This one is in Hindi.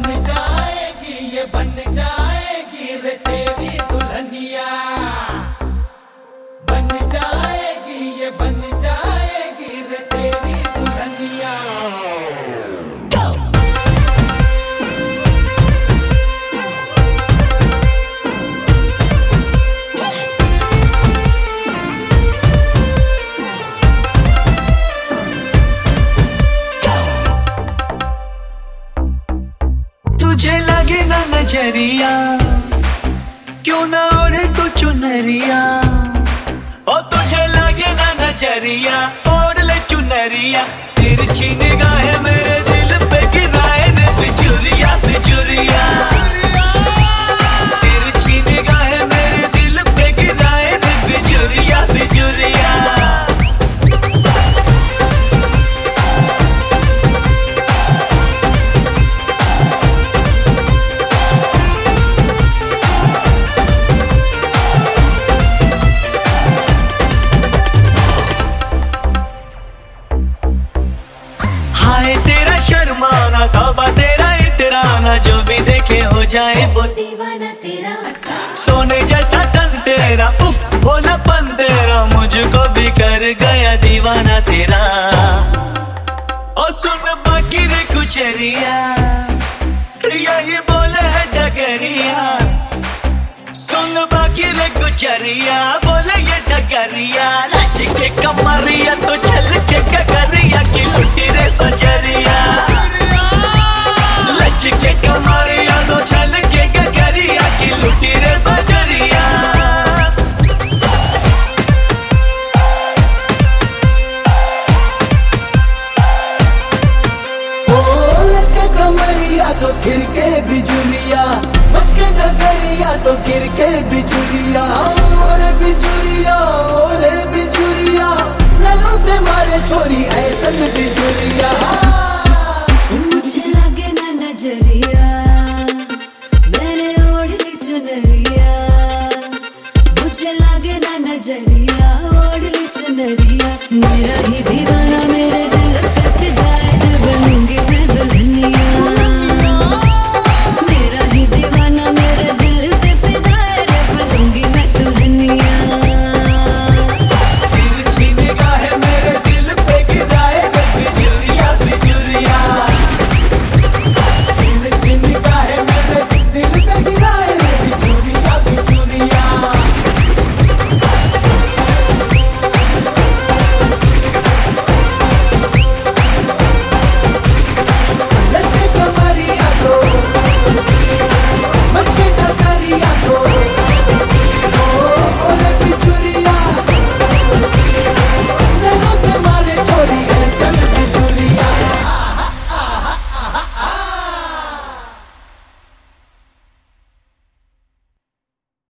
बन जाएगी ये बन लगे ना नज़रिया। क्यों ना ओढ़े तू चुनरिया। ओ तुझे लगे ना नज़रिया ओढ़ ले चुनरिया। तेरी निगाहें मेरे जाए वो। दीवाना तेरा। सोने जैसा तन तेरा उफ बोला पन तेरा मुझको भी कर गया दीवाना तेरा। और सुन बाकी रे कुचरिया यही बोले है डगरिया। सुन बाकी रे गुजरिया बोले ये डगरिया। लच के कमरिया तो कमरिया तो गिर के बिजुरिया मचके डगरिया तो गिर के बिजुरिया। ओरे बिजुरिया ओरे बिजुरिया। नैनों से मारे छोरी ऐसन बिजुरिया। मुझे लगे ना नज़रिया मैंने ओढ़ ली चुनरिया। मुझे लगे नज़रिया ओढ़ ली चुनरिया मेरा ही